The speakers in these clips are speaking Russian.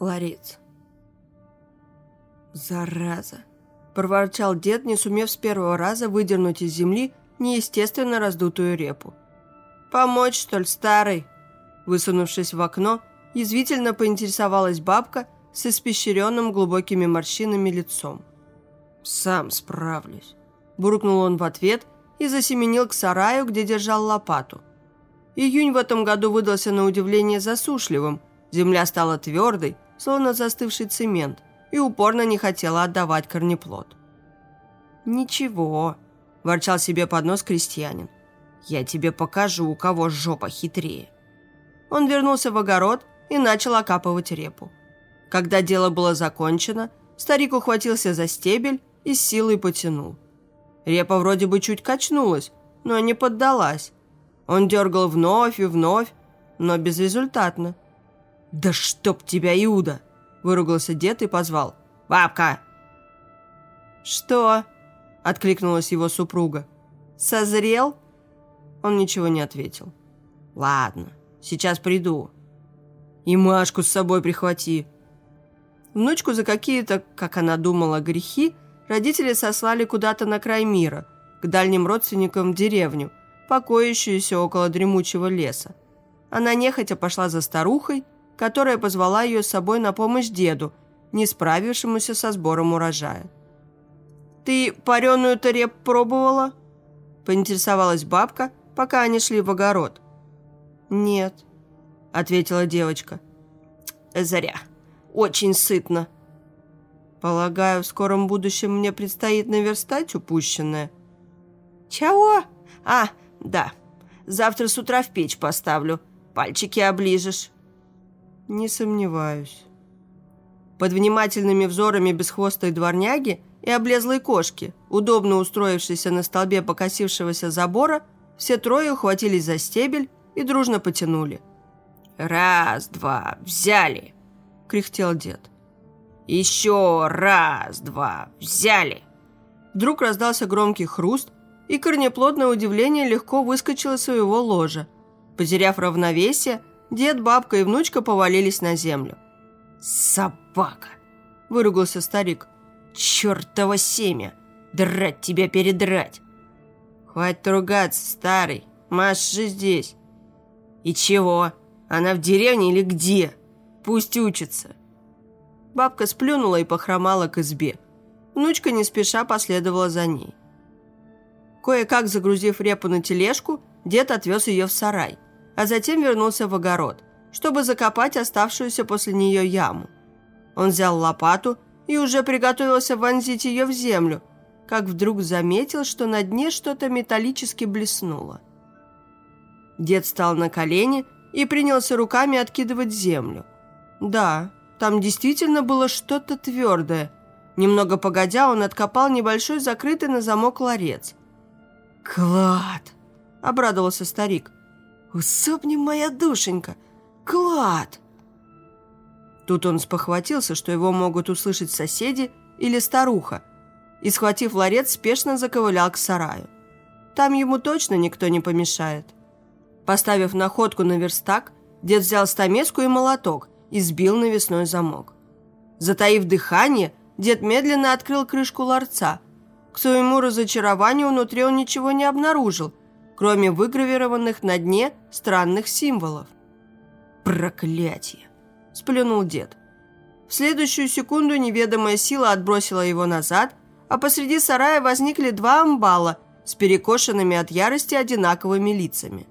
Ларец. «Зараза!» – проворчал дед, не сумев с первого раза выдернуть из земли неестественно раздутую репу. «Помочь, что ли, старый?» Высунувшись в окно, язвительно поинтересовалась бабка с испещренным глубокими морщинами лицом. «Сам справлюсь», – буркнул он в ответ и засеменил к сараю, где держал лопату. Июнь в этом году выдался на удивление засушливым, земля стала твердой, словно застывший цемент, и упорно не хотела отдавать корнеплод. «Ничего», – ворчал себе под нос крестьянин. «Я тебе покажу, у кого жопа хитрее». Он вернулся в огород и начал окапывать репу. Когда дело было закончено, старик ухватился за стебель и с силой потянул. Репа вроде бы чуть качнулась, но не поддалась. Он дергал вновь и вновь, но безрезультатно. «Да чтоб тебя, Иуда!» – выругался дед и позвал. «Бабка!» «Что?» – откликнулась его супруга. «Созрел?» Он ничего не ответил. «Ладно, сейчас приду. И Машку с собой прихвати». Внучку за какие-то, как она думала, грехи родители сослали куда-то на край мира, к дальним родственникам в деревню, покоящуюся около дремучего леса. Она нехотя пошла за старухой, которая позвала ее с собой на помощь деду, не справившемуся со сбором урожая. «Ты пареную-то реп пробовала?» – поинтересовалась бабка, пока они шли в огород. «Нет», – ответила девочка. «Заря, очень сытно». «Полагаю, в скором будущем мне предстоит наверстать упущенное». «Чего? А, да, завтра с утра в печь поставлю, пальчики оближешь». Не сомневаюсь. Под внимательными взорами бесхвостой дворняги и облезлой кошки, удобно устроившейся на столбе покосившегося забора, все трое ухватились за стебель и дружно потянули. «Раз, два, взяли!» – кряхтел дед. «Еще раз, два, взяли!» Вдруг раздался громкий хруст, и корнеплодное удивление легко выскочило из своего ложа. Потеряв равновесие, Дед, бабка и внучка повалились на землю. «Собака!» – выругался старик. «Чертово семя! Драть тебя передрать!» «Хватит ругаться, старый! Маша же здесь!» «И чего? Она в деревне или где? Пусть учится!» Бабка сплюнула и похромала к избе. Внучка не спеша последовала за ней. Кое-как загрузив репу на тележку, дед отвез ее в сарай а затем вернулся в огород, чтобы закопать оставшуюся после нее яму. Он взял лопату и уже приготовился вонзить ее в землю, как вдруг заметил, что на дне что-то металлически блеснуло. Дед встал на колени и принялся руками откидывать землю. Да, там действительно было что-то твердое. Немного погодя, он откопал небольшой закрытый на замок ларец. «Клад!» – обрадовался старик. «Усопни, моя душенька! Клад!» Тут он спохватился, что его могут услышать соседи или старуха, и, схватив ларец, спешно заковылял к сараю. Там ему точно никто не помешает. Поставив находку на верстак, дед взял стамеску и молоток и сбил навесной замок. Затаив дыхание, дед медленно открыл крышку ларца. К своему разочарованию внутри он ничего не обнаружил – кроме выгравированных на дне странных символов. «Проклятие!» – сплюнул дед. В следующую секунду неведомая сила отбросила его назад, а посреди сарая возникли два амбала с перекошенными от ярости одинаковыми лицами.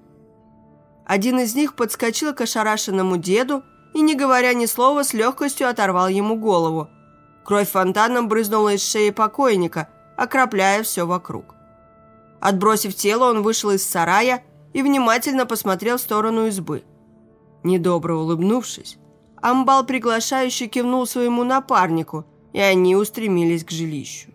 Один из них подскочил к ошарашенному деду и, не говоря ни слова, с легкостью оторвал ему голову. Кровь фонтаном брызнула из шеи покойника, окропляя все вокруг. Отбросив тело, он вышел из сарая и внимательно посмотрел в сторону избы. Недобро улыбнувшись, Амбал приглашающе кивнул своему напарнику, и они устремились к жилищу.